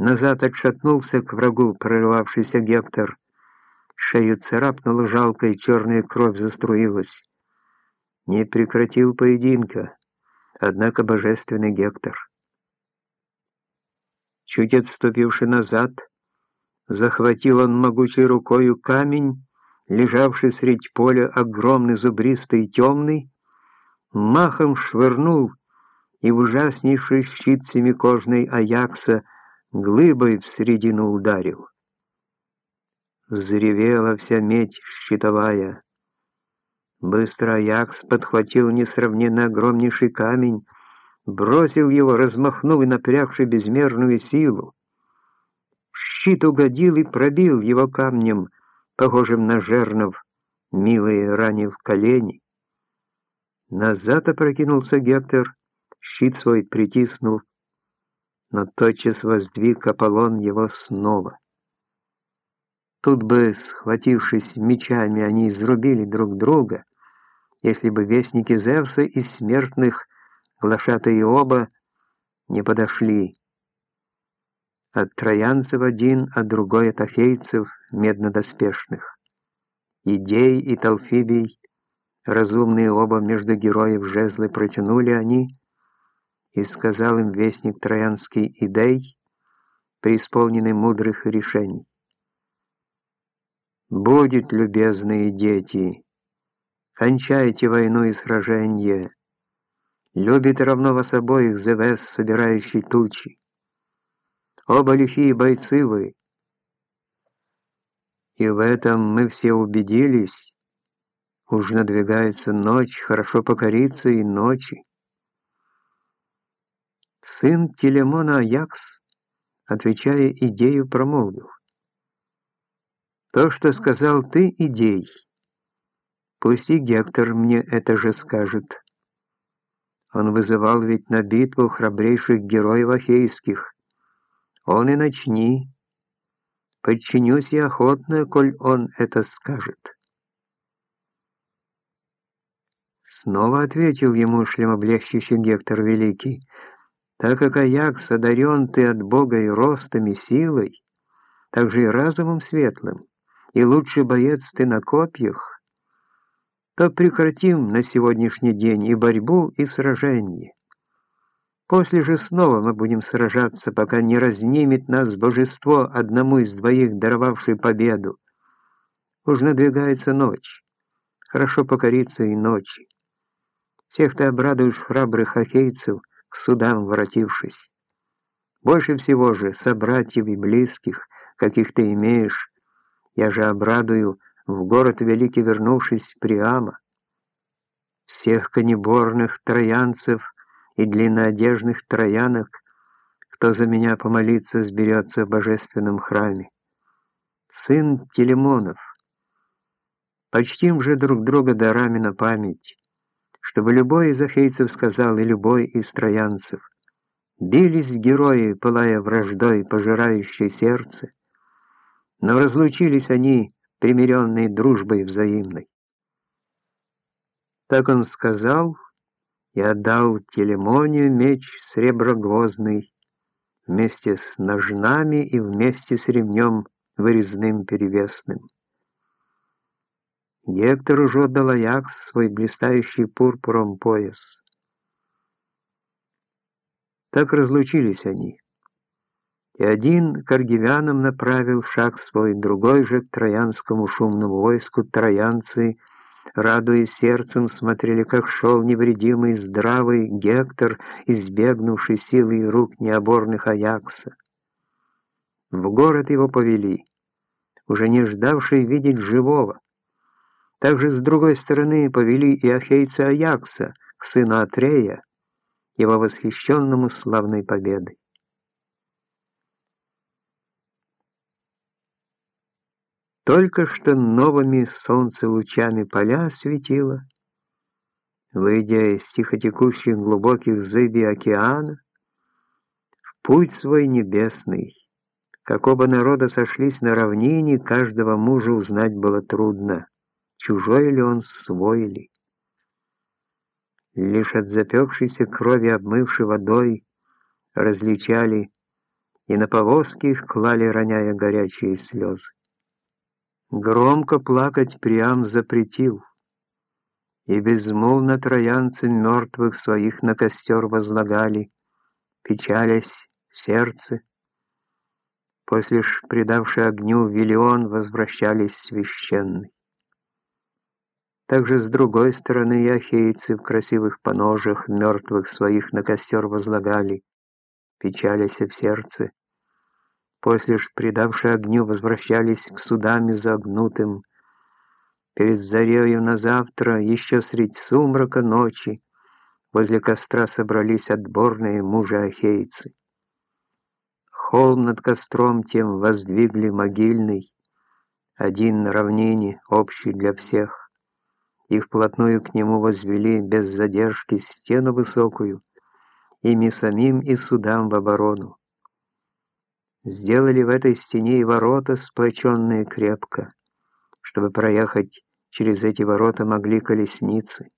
Назад отшатнулся к врагу прорывавшийся Гектор. Шею царапнула жалкой, черная кровь заструилась. Не прекратил поединка, однако божественный Гектор. Чуть отступивший назад, захватил он могучей рукою камень, лежавший средь поля огромный, зубристый и темный, махом швырнул и в ужаснейший щит семикожный Аякса глыбой в середину ударил. Взревела вся медь щитовая. Быстро Аякс подхватил несравненно огромнейший камень, бросил его, размахнув и напрягший безмерную силу. Щит угодил и пробил его камнем, похожим на жернов, милые ранив колени. Назад опрокинулся Гектор, щит свой притиснув, но тотчас воздвиг Аполлон его снова. Тут бы, схватившись мечами, они изрубили друг друга, если бы вестники Зевса и смертных, глашатые оба, не подошли. От троянцев один, а другой от ахейцев меднодоспешных. Идей и Талфибий, разумные оба между героев жезлы протянули они, и сказал им вестник троянский Идей, преисполненный мудрых решений. «Будет, любезные дети, кончайте войну и сражение. Любит равно вас обоих Зевес, собирающий тучи. Оба лихие бойцы вы. И в этом мы все убедились. Уж надвигается ночь, хорошо покориться и ночи. Сын Телемона Аякс, отвечая идею, промолвил. То, что сказал ты, идей. Пусть и Гектор мне это же скажет. Он вызывал ведь на битву храбрейших героев ахейских. Он и начни. Подчинюсь я охотно, коль он это скажет. Снова ответил ему шлемоблещущий Гектор Великий — так как Аякс одарен ты от Бога и ростом, и силой, так же и разумом светлым, и лучший боец ты на копьях, то прекратим на сегодняшний день и борьбу, и сражение. После же снова мы будем сражаться, пока не разнимет нас божество, одному из двоих даровавшей победу. Уж надвигается ночь, хорошо покориться и ночи. Всех ты обрадуешь храбрых ахейцев, к судам воротившись. Больше всего же собратьев и близких, каких ты имеешь, я же обрадую, в город великий вернувшись Приама. Всех конеборных троянцев и длинноодежных троянок, кто за меня помолиться сберется в божественном храме. Сын Телемонов. Почтим же друг друга дарами на память чтобы любой из ахейцев сказал и любой из троянцев. Бились герои, пылая враждой, пожирающей сердце, но разлучились они, примиренные дружбой взаимной. Так он сказал и отдал Телемонию меч среброгвозный вместе с ножнами и вместе с ремнем вырезным перевесным. Гектору же отдал Аякс свой блистающий пурпуром пояс. Так разлучились они. И один к аргивянам направил шаг свой, другой же к троянскому шумному войску троянцы, радуясь сердцем, смотрели, как шел невредимый, здравый Гектор, избегнувший силы и рук необорных Аякса. В город его повели, уже не ждавший видеть живого, также с другой стороны повели и ахейца Аякса к сыну Атрея, его восхищенному славной победой. Только что новыми солнцелучами поля светило, выйдя из тихотекущих глубоких зыби океана, в путь свой небесный, как оба народа сошлись на равнине, каждого мужа узнать было трудно чужой ли он, свой ли. Лишь от запекшейся крови, обмывшей водой, различали и на повозки их клали, роняя горячие слезы. Громко плакать Приам запретил, и безмолвно троянцы мертвых своих на костер возлагали, печалясь в сердце. После ж, предавший огню Виллион, возвращались священный. Также с другой стороны ахейцы в красивых поножах мертвых своих на костер возлагали, печалясь в сердце. После ж, предавшие огню, возвращались к судам изогнутым. Перед зарею на завтра, еще средь сумрака ночи, возле костра собрались отборные мужи-ахейцы. Холм над костром тем воздвигли могильный, один на равнине, общий для всех и вплотную к нему возвели без задержки стену высокую, ими самим и судам в оборону. Сделали в этой стене и ворота, сплоченные крепко, чтобы проехать через эти ворота могли колесницы.